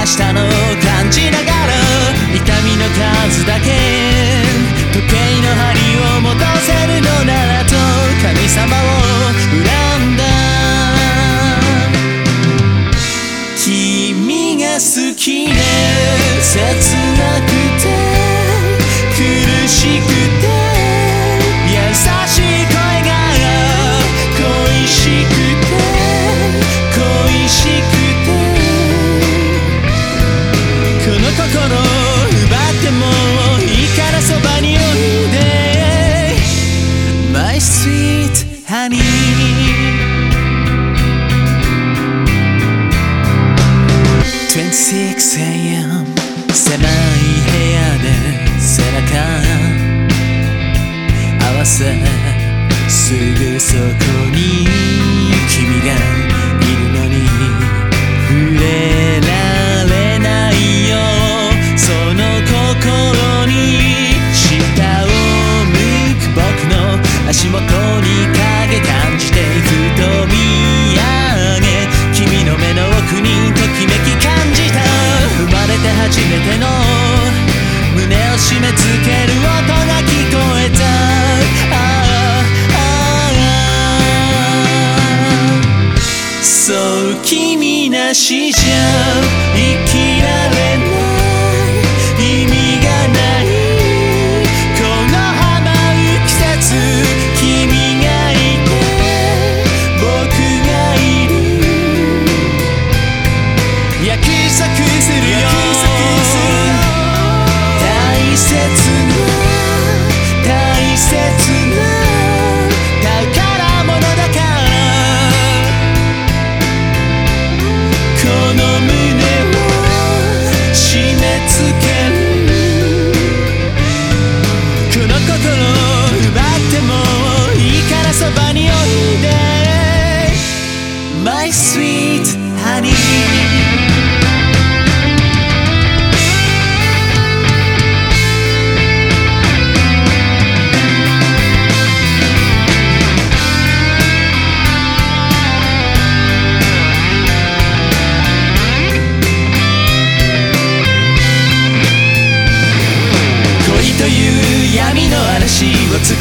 明日の 6am 狭い部屋で背中合わせ。すぐそこに君がそう君なしじゃ生きられない。意味がないこのはまる季節君がいて僕がいる約束するよするよ大切な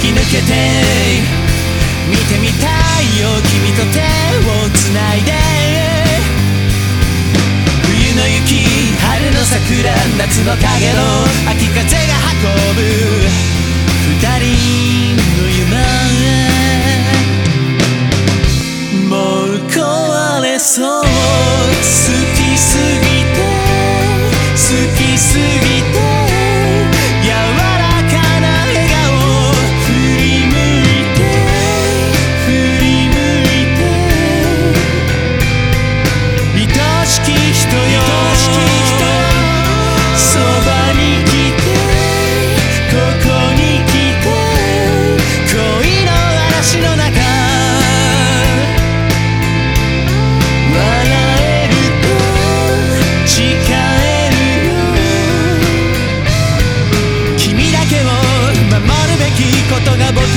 き抜けて見てみたいよ君と手をつないで。冬の雪春の桜夏の影の秋風が運ぶ。二人。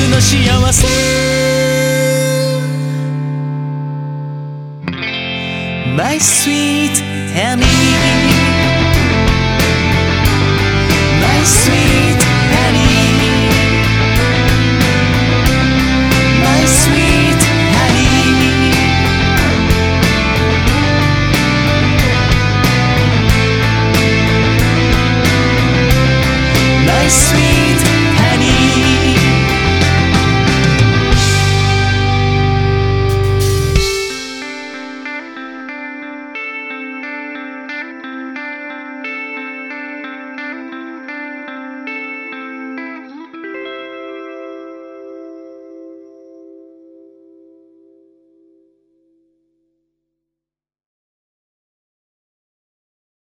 の幸せ「My sweet enemy」